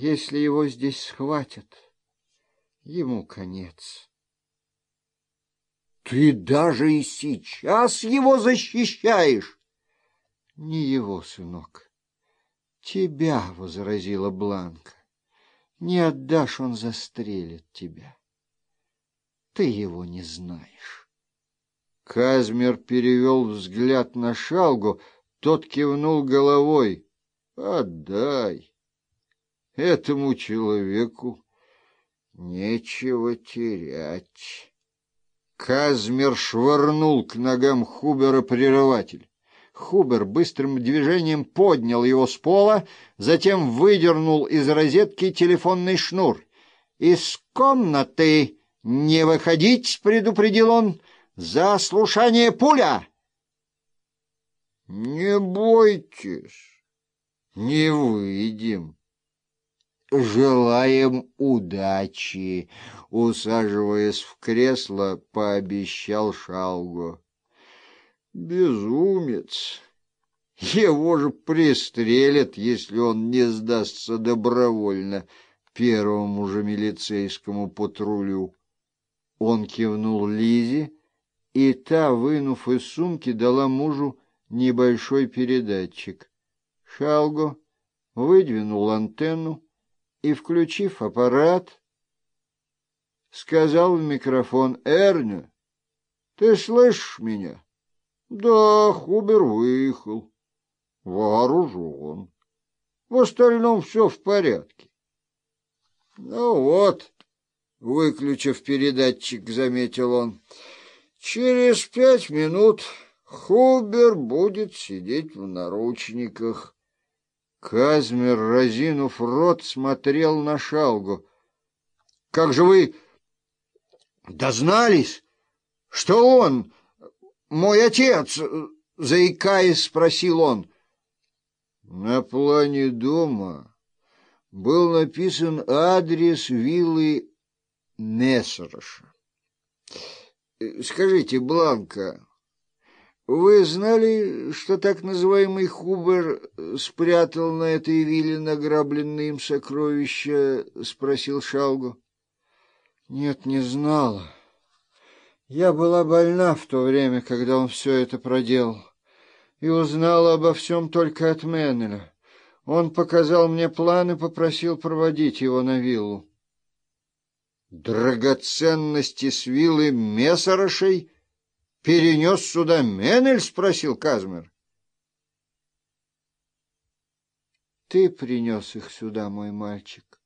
Если его здесь схватят, ему конец. Ты даже и сейчас его защищаешь? Не его, сынок. Тебя, — возразила Бланка. Не отдашь, он застрелит тебя. Ты его не знаешь. Казмер перевел взгляд на Шалгу, тот кивнул головой. Отдай. Этому человеку нечего терять. Казмер швырнул к ногам Хубера прерыватель. Хубер быстрым движением поднял его с пола, затем выдернул из розетки телефонный шнур. «Из комнаты не выходить!» — предупредил он. «За слушание пуля!» «Не бойтесь, не выйдем». «Желаем удачи!» — усаживаясь в кресло, пообещал Шалго. Безумец! Его же пристрелят, если он не сдастся добровольно первому же милицейскому патрулю. Он кивнул Лизе, и та, вынув из сумки, дала мужу небольшой передатчик. Шалго выдвинул антенну и, включив аппарат, сказал в микрофон «Эрню, ты слышишь меня?» «Да, Хубер выехал, вооружен. В остальном все в порядке». «Ну вот», — выключив передатчик, заметил он, — «через пять минут Хубер будет сидеть в наручниках». Казмер, разинув рот, смотрел на Шалгу. — Как же вы дознались, что он, мой отец? — заикаясь, спросил он. На плане дома был написан адрес виллы Мессероша. — Скажите, Бланка... Вы знали, что так называемый Хубер спрятал на этой вилле награбленные им сокровища? — спросил Шалгу. — Нет, не знала. Я была больна в то время, когда он все это проделал, и узнала обо всем только от Меннеля. Он показал мне план и попросил проводить его на виллу. — Драгоценности с виллы Мессорошей? — перенес сюда Менель? — спросил Казмер. — Ты принес их сюда, мой мальчик.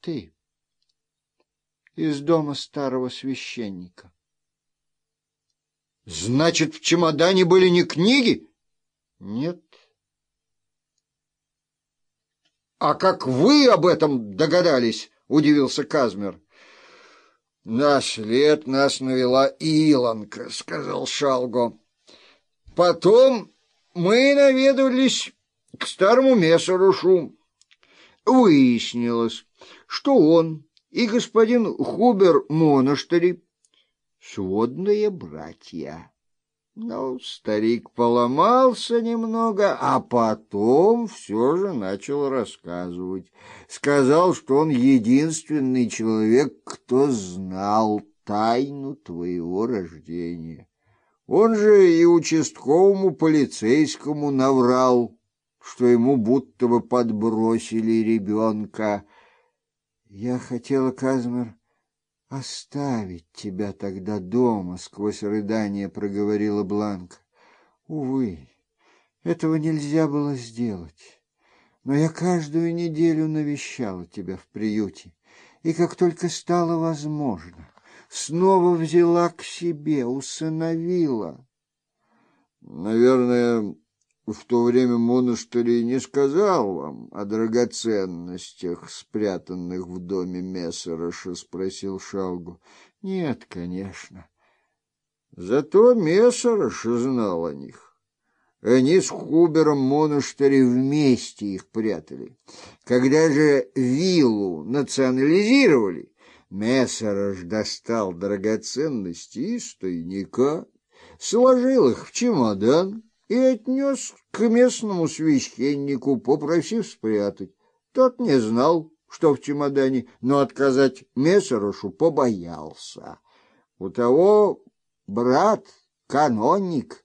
Ты. Из дома старого священника. — Значит, в чемодане были не книги? — Нет. — А как вы об этом догадались? — удивился Казмер. — На след нас навела Илонка, — сказал Шалго. Потом мы наведались к старому мессорушу. Выяснилось, что он и господин Хубер Монастыри — сводные братья. Ну, старик поломался немного, а потом все же начал рассказывать. Сказал, что он единственный человек, кто знал тайну твоего рождения. Он же и участковому полицейскому наврал, что ему будто бы подбросили ребенка. Я хотела, Казмер, оставить тебя тогда дома, — сквозь рыдание проговорила Бланка. Увы, этого нельзя было сделать. Но я каждую неделю навещала тебя в приюте, и как только стало возможно, снова взяла к себе, усыновила. Наверное, в то время монастырь не сказал вам о драгоценностях, спрятанных в доме Мессероша? — спросил Шалгу. — Нет, конечно. Зато Мессерош знал о них. Они с Хубером монастыре вместе их прятали. Когда же виллу национализировали, Мессерош достал драгоценности из тайника, сложил их в чемодан, и отнес к местному священнику, попросив спрятать. Тот не знал, что в чемодане, но отказать Мессерошу побоялся. У того брат, канонник,